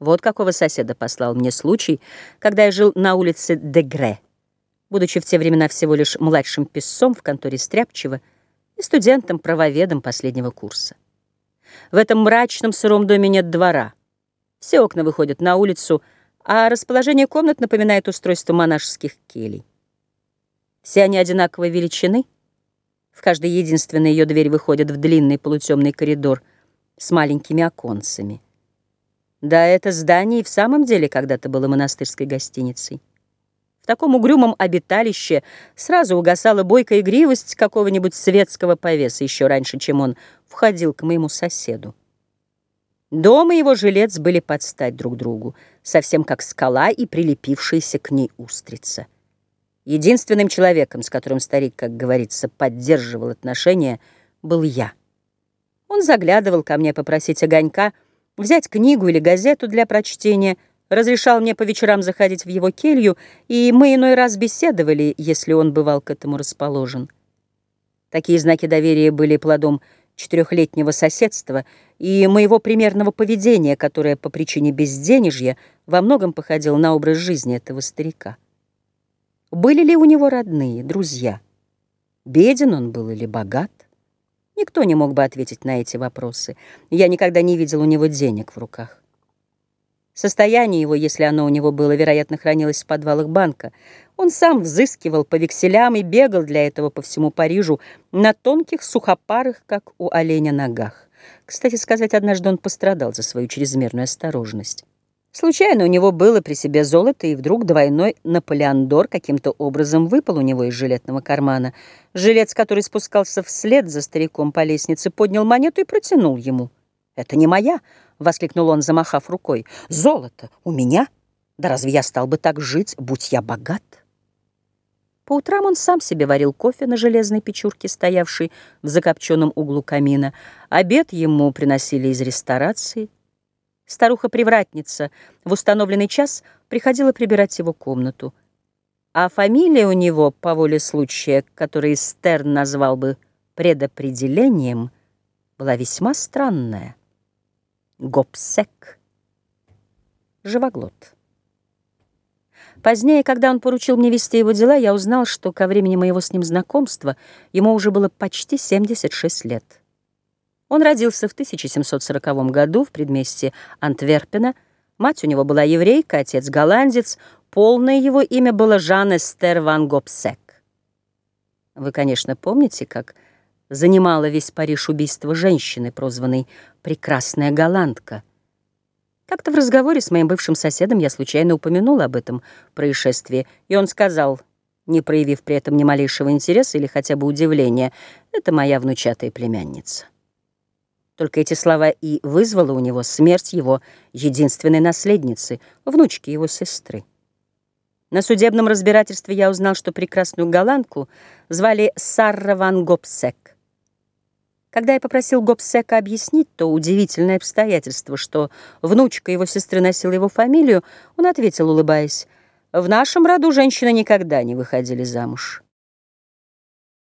Вот какого соседа послал мне случай, когда я жил на улице Дегре, будучи в те времена всего лишь младшим писцом в конторе Стряпчева и студентом-правоведом последнего курса. В этом мрачном сыром доме нет двора. Все окна выходят на улицу, а расположение комнат напоминает устройство монашеских келей. Все они одинаковой величины. В каждой единственной ее дверь выходит в длинный полутемный коридор с маленькими оконцами. Да, это здание и в самом деле когда-то было монастырской гостиницей. В таком угрюмом обиталище сразу угасала бойкая игривость какого-нибудь светского повеса еще раньше, чем он входил к моему соседу. Дом и его жилец были под стать друг другу, совсем как скала и прилепившаяся к ней устрица. Единственным человеком, с которым старик, как говорится, поддерживал отношения, был я. Он заглядывал ко мне попросить огонька — взять книгу или газету для прочтения, разрешал мне по вечерам заходить в его келью, и мы иной раз беседовали, если он бывал к этому расположен. Такие знаки доверия были плодом четырехлетнего соседства и моего примерного поведения, которое по причине безденежья во многом походило на образ жизни этого старика. Были ли у него родные, друзья? Беден он был или богат? Никто не мог бы ответить на эти вопросы. Я никогда не видел у него денег в руках. Состояние его, если оно у него было, вероятно, хранилось в подвалах банка. Он сам взыскивал по векселям и бегал для этого по всему Парижу на тонких, сухопарых, как у оленя, ногах. Кстати сказать, однажды он пострадал за свою чрезмерную осторожность. Случайно у него было при себе золото, и вдруг двойной Наполеондор каким-то образом выпал у него из жилетного кармана. Жилец, который спускался вслед за стариком по лестнице, поднял монету и протянул ему. «Это не моя!» — воскликнул он, замахав рукой. «Золото! У меня? Да разве я стал бы так жить, будь я богат?» По утрам он сам себе варил кофе на железной печурке, стоявшей в закопченном углу камина. Обед ему приносили из ресторации — Старуха-привратница в установленный час приходила прибирать его комнату. А фамилия у него, по воле случая, который Стерн назвал бы предопределением, была весьма странная. Гопсек. Живоглот. Позднее, когда он поручил мне вести его дела, я узнал, что ко времени моего с ним знакомства ему уже было почти 76 лет. Он родился в 1740 году в предместье Антверпена. Мать у него была еврейка, отец голландец. Полное его имя было Жан Эстер ван Гопсек. Вы, конечно, помните, как занимала весь Париж убийство женщины, прозванной «прекрасная голландка». Как-то в разговоре с моим бывшим соседом я случайно упомянул об этом происшествии, и он сказал, не проявив при этом ни малейшего интереса или хотя бы удивления, «Это моя внучатая племянница». Только эти слова и вызвала у него смерть его единственной наследницы, внучки его сестры. На судебном разбирательстве я узнал, что прекрасную голландку звали Сарра ван Гопсек. Когда я попросил Гопсека объяснить то удивительное обстоятельство, что внучка его сестры носила его фамилию, он ответил, улыбаясь, «В нашем роду женщины никогда не выходили замуж».